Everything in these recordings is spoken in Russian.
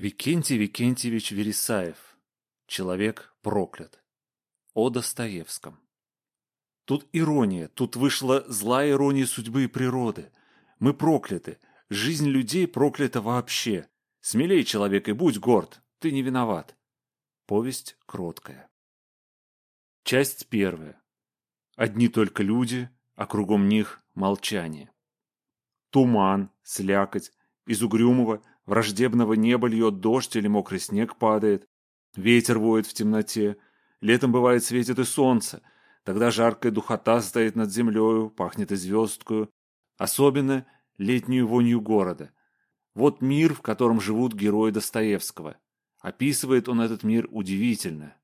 Викентий Викентьевич Вересаев. Человек проклят. О Достоевском. Тут ирония, тут вышла злая ирония судьбы и природы. Мы прокляты. Жизнь людей проклята вообще. Смелей, человек, и будь горд. Ты не виноват. Повесть кроткая. Часть первая. Одни только люди, а кругом них молчание. Туман, слякоть, из угрюмого, Враждебного неба льет дождь или мокрый снег падает. Ветер воет в темноте. Летом бывает светит и солнце. Тогда жаркая духота стоит над землею, пахнет и звездкою. Особенно летнюю вонью города. Вот мир, в котором живут герои Достоевского. Описывает он этот мир удивительно.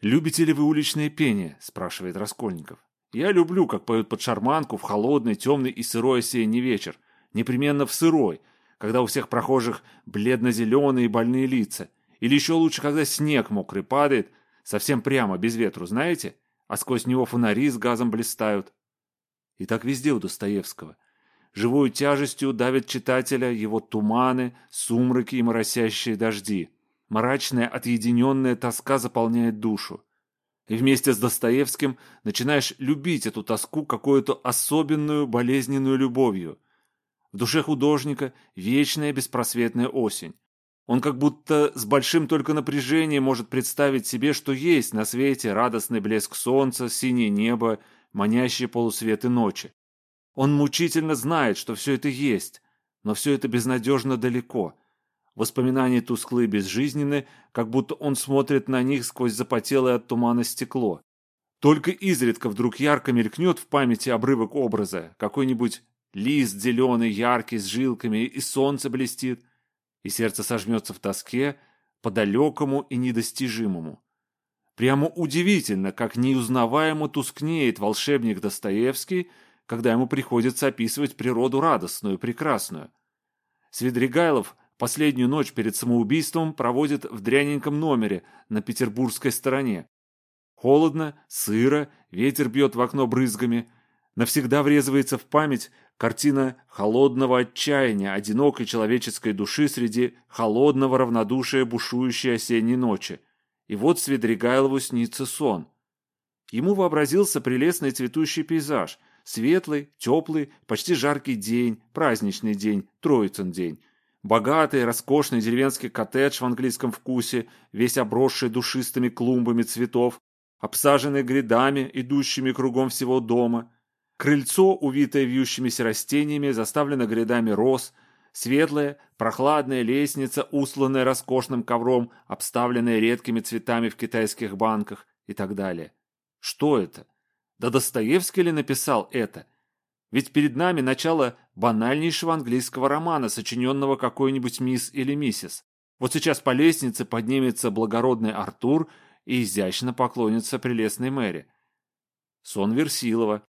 «Любите ли вы уличное пение?» – спрашивает Раскольников. «Я люблю, как поют под шарманку в холодный, темный и сырой осенний вечер. Непременно в сырой – когда у всех прохожих бледно-зеленые больные лица. Или еще лучше, когда снег мокрый падает, совсем прямо, без ветру, знаете? А сквозь него фонари с газом блистают. И так везде у Достоевского. Живой тяжестью давят читателя его туманы, сумраки и моросящие дожди. Мрачная, отъединенная тоска заполняет душу. И вместе с Достоевским начинаешь любить эту тоску какую-то особенную болезненную любовью – в душе художника вечная беспросветная осень. Он как будто с большим только напряжением может представить себе, что есть на свете радостный блеск солнца, синее небо, манящие полусветы ночи. Он мучительно знает, что все это есть, но все это безнадежно далеко. Воспоминания тусклые и безжизненны, как будто он смотрит на них сквозь запотелое от тумана стекло. Только изредка вдруг ярко мелькнет в памяти обрывок образа, какой-нибудь Лист зеленый, яркий, с жилками, и солнце блестит, и сердце сожмется в тоске по далекому и недостижимому. Прямо удивительно, как неузнаваемо тускнеет волшебник Достоевский, когда ему приходится описывать природу радостную, прекрасную. Свидригайлов последнюю ночь перед самоубийством проводит в дряненьком номере на петербургской стороне. Холодно, сыро, ветер бьет в окно брызгами. Навсегда врезывается в память Картина холодного отчаяния одинокой человеческой души среди холодного равнодушия бушующей осенней ночи. И вот Свидригайлову снится сон. Ему вообразился прелестный цветущий пейзаж, светлый, теплый, почти жаркий день, праздничный день, Троицын день. Богатый, роскошный деревенский коттедж в английском вкусе, весь обросший душистыми клумбами цветов, обсаженный грядами, идущими кругом всего дома – Крыльцо, увитое вьющимися растениями, заставлено грядами роз, светлая, прохладная лестница, усланная роскошным ковром, обставленная редкими цветами в китайских банках и так далее. Что это? Да Достоевский ли написал это? Ведь перед нами начало банальнейшего английского романа, сочиненного какой-нибудь мисс или миссис. Вот сейчас по лестнице поднимется благородный Артур и изящно поклонится прелестной Мэри. Сон Версилова,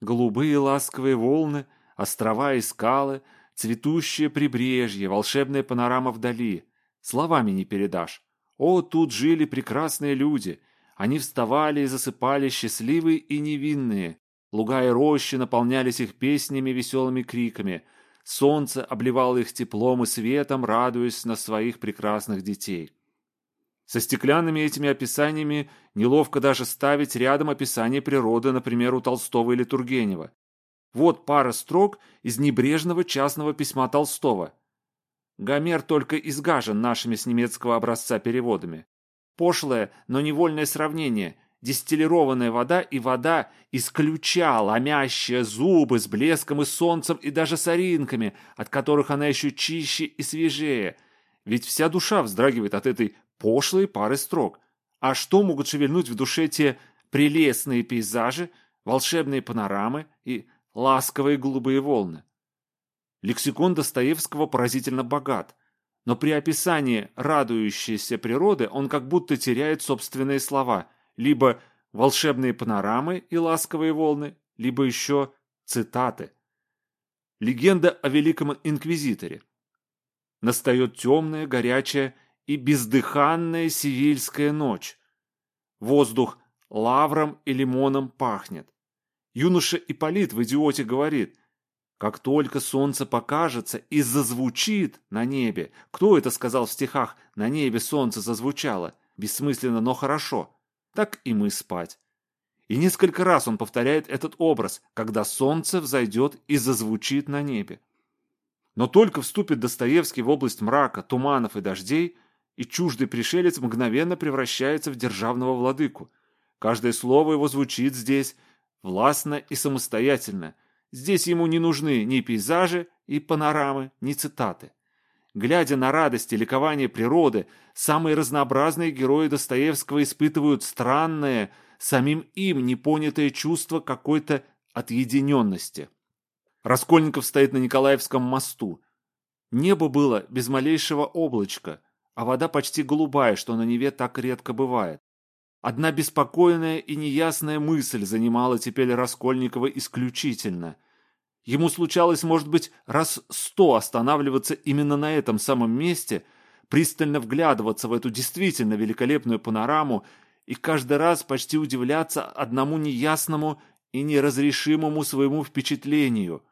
Голубые ласковые волны, острова и скалы, цветущее прибрежье, волшебная панорама вдали. Словами не передашь. О, тут жили прекрасные люди. Они вставали и засыпали счастливые и невинные. Луга и рощи наполнялись их песнями и веселыми криками. Солнце обливало их теплом и светом, радуясь на своих прекрасных детей. Со стеклянными этими описаниями неловко даже ставить рядом описание природы, например, у Толстого или Тургенева. Вот пара строк из небрежного частного письма Толстого. Гомер только изгажен нашими с немецкого образца переводами. Пошлое, но невольное сравнение. Дистиллированная вода и вода из ключа, ломящая зубы с блеском и солнцем и даже соринками, от которых она еще чище и свежее. Ведь вся душа вздрагивает от этой пошлые пары строк. А что могут шевельнуть в душе те прелестные пейзажи, волшебные панорамы и ласковые голубые волны? Лексикон Достоевского поразительно богат, но при описании радующейся природы он как будто теряет собственные слова, либо волшебные панорамы и ласковые волны, либо еще цитаты. Легенда о великом инквизиторе. Настает темная, горячая и бездыханная сивильская ночь. Воздух лавром и лимоном пахнет. Юноша Ипполит в «Идиоте» говорит, Как только солнце покажется и зазвучит на небе, кто это сказал в стихах «на небе солнце зазвучало», бессмысленно, но хорошо, так и мы спать. И несколько раз он повторяет этот образ, когда солнце взойдет и зазвучит на небе. Но только вступит Достоевский в область мрака, туманов и дождей, и чуждый пришелец мгновенно превращается в державного владыку. Каждое слово его звучит здесь властно и самостоятельно – Здесь ему не нужны ни пейзажи и панорамы, ни цитаты. Глядя на радость и ликование природы, самые разнообразные герои Достоевского испытывают странное, самим им непонятое чувство какой-то отъединенности. Раскольников стоит на Николаевском мосту. Небо было без малейшего облачка, а вода почти голубая, что на Неве так редко бывает. Одна беспокойная и неясная мысль занимала теперь Раскольникова исключительно. Ему случалось, может быть, раз сто останавливаться именно на этом самом месте, пристально вглядываться в эту действительно великолепную панораму и каждый раз почти удивляться одному неясному и неразрешимому своему впечатлению.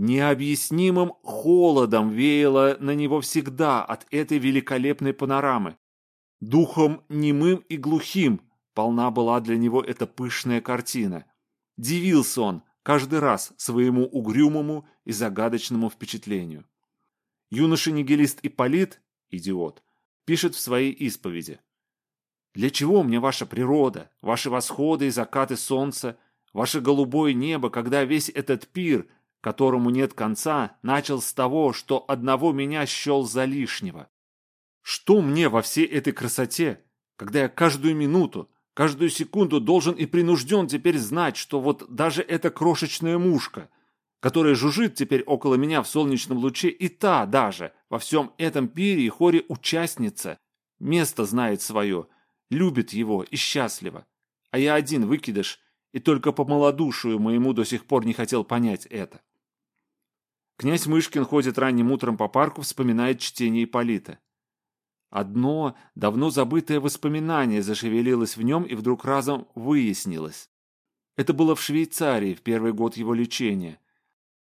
Необъяснимым холодом веяло на него всегда от этой великолепной панорамы. Духом немым и глухим полна была для него эта пышная картина. Дивился он, каждый раз своему угрюмому и загадочному впечатлению. Юноша-нигилист Ипполит, идиот, пишет в своей исповеди. «Для чего мне ваша природа, ваши восходы и закаты солнца, ваше голубое небо, когда весь этот пир, которому нет конца, начал с того, что одного меня счел за лишнего? Что мне во всей этой красоте, когда я каждую минуту, Каждую секунду должен и принужден теперь знать, что вот даже эта крошечная мушка, которая жужжит теперь около меня в солнечном луче, и та даже во всем этом пире и хоре участница, место знает свое, любит его и счастлива. А я один выкидыш, и только по малодушию моему до сих пор не хотел понять это. Князь Мышкин ходит ранним утром по парку, вспоминает чтение Ипполита. Одно давно забытое воспоминание зашевелилось в нем и вдруг разом выяснилось. Это было в Швейцарии в первый год его лечения.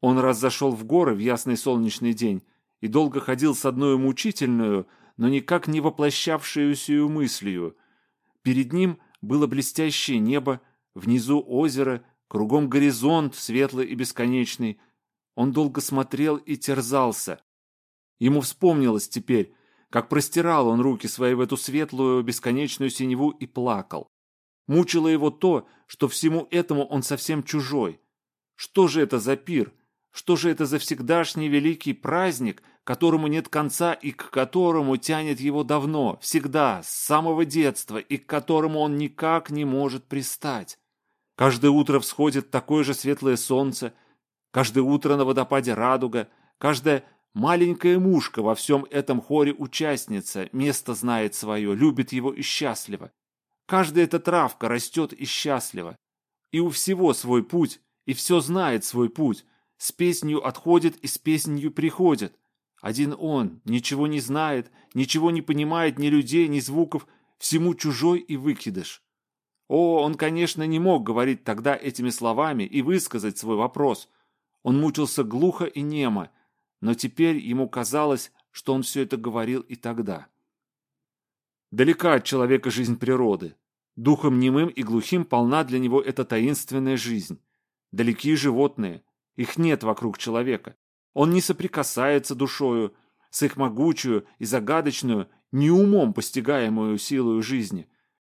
Он раз зашел в горы в ясный солнечный день и долго ходил с одной мучительную, но никак не воплощавшуюся мыслью. Перед ним было блестящее небо, внизу озеро, кругом горизонт светлый и бесконечный. Он долго смотрел и терзался. Ему вспомнилось теперь, как простирал он руки свои в эту светлую, бесконечную синеву и плакал. Мучило его то, что всему этому он совсем чужой. Что же это за пир? Что же это за всегдашний великий праздник, которому нет конца и к которому тянет его давно, всегда, с самого детства, и к которому он никак не может пристать? Каждое утро всходит такое же светлое солнце, каждое утро на водопаде радуга, каждое Маленькая мушка во всем этом хоре участница, место знает свое, любит его и счастлива. Каждая эта травка растет и счастлива. И у всего свой путь, и все знает свой путь. С песнью отходит и с песнью приходит. Один он, ничего не знает, ничего не понимает ни людей, ни звуков, всему чужой и выкидыш. О, он, конечно, не мог говорить тогда этими словами и высказать свой вопрос. Он мучился глухо и немо, но теперь ему казалось, что он все это говорил и тогда. Далека от человека жизнь природы. Духом немым и глухим полна для него эта таинственная жизнь. Далеки животные, их нет вокруг человека. Он не соприкасается душою с их могучую и загадочную, не умом постигаемую силою жизни.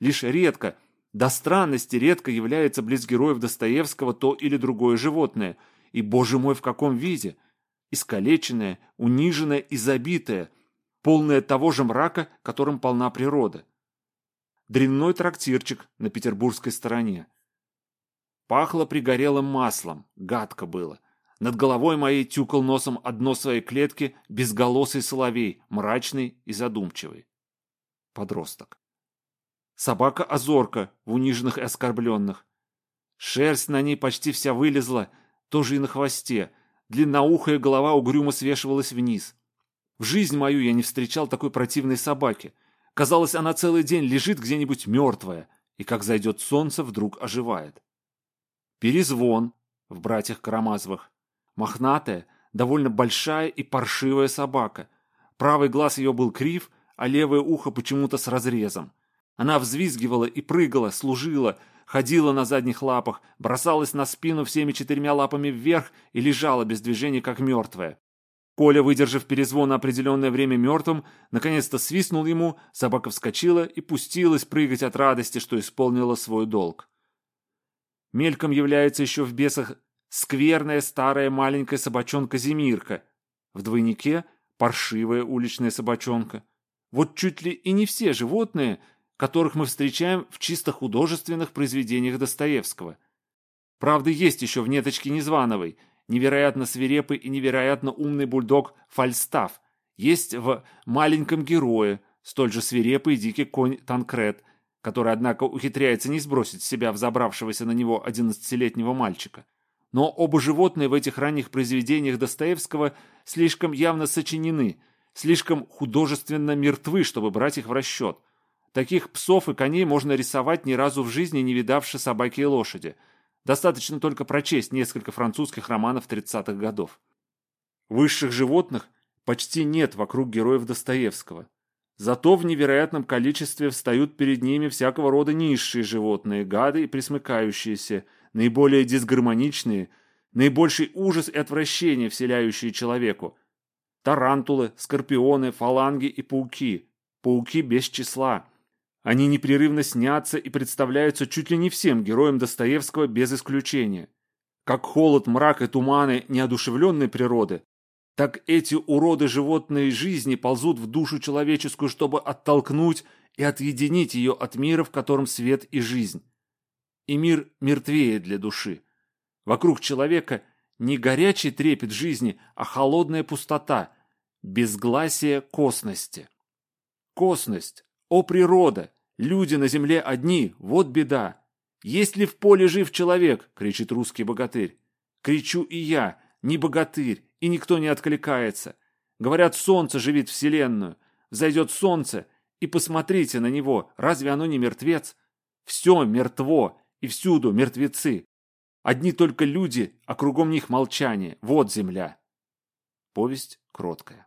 Лишь редко, до странности редко является близ героев Достоевского то или другое животное. И, боже мой, в каком виде! искалеченная, униженная и забитая, полная того же мрака, которым полна природа. Дрянной трактирчик на петербургской стороне. Пахло пригорелым маслом, гадко было. Над головой моей тюкал носом одно своей клетки безголосый соловей, мрачный и задумчивый. Подросток. Собака-озорка в униженных и оскорбленных. Шерсть на ней почти вся вылезла, тоже и на хвосте, длинноухая голова угрюмо свешивалась вниз. В жизнь мою я не встречал такой противной собаки. Казалось, она целый день лежит где-нибудь мертвая, и как зайдет солнце, вдруг оживает. Перезвон в «Братьях Карамазовых». мохнатая, довольно большая и паршивая собака. Правый глаз ее был крив, а левое ухо почему-то с разрезом. Она взвизгивала и прыгала, служила, ходила на задних лапах, бросалась на спину всеми четырьмя лапами вверх и лежала без движения, как мертвая. Коля, выдержав перезвон на определенное время мертвым, наконец-то свистнул ему, собака вскочила и пустилась прыгать от радости, что исполнила свой долг. Мельком является еще в бесах скверная старая маленькая собачонка Зимирка. В двойнике паршивая уличная собачонка. Вот чуть ли и не все животные, которых мы встречаем в чисто художественных произведениях Достоевского. Правда, есть еще в «Неточке Незвановой» невероятно свирепый и невероятно умный бульдог Фальстаф. Есть в «Маленьком герое» столь же свирепый и дикий конь Танкред, который, однако, ухитряется не сбросить с себя взобравшегося на него одиннадцатилетнего мальчика. Но оба животные в этих ранних произведениях Достоевского слишком явно сочинены, слишком художественно мертвы, чтобы брать их в расчет. Таких псов и коней можно рисовать ни разу в жизни не видавши собаки и лошади – Достаточно только прочесть несколько французских романов 30-х годов. Высших животных почти нет вокруг героев Достоевского. Зато в невероятном количестве встают перед ними всякого рода низшие животные, гады и присмыкающиеся, наиболее дисгармоничные, наибольший ужас и отвращение вселяющие человеку. Тарантулы, скорпионы, фаланги и пауки. Пауки без числа – они непрерывно снятся и представляются чуть ли не всем героям Достоевского без исключения. Как холод, мрак и туманы неодушевленной природы, так эти уроды животной жизни ползут в душу человеческую, чтобы оттолкнуть и отъединить ее от мира, в котором свет и жизнь. И мир мертвее для души. Вокруг человека не горячий трепет жизни, а холодная пустота, безгласие косности. Косность, о природа, Люди на земле одни, вот беда. Есть ли в поле жив человек? кричит русский богатырь. Кричу и я, не богатырь, и никто не откликается. Говорят, солнце живит вселенную. Зайдет солнце, и посмотрите на него, разве оно не мертвец? Все мертво, и всюду мертвецы. Одни только люди, а кругом них молчание. Вот земля. Повесть кроткая.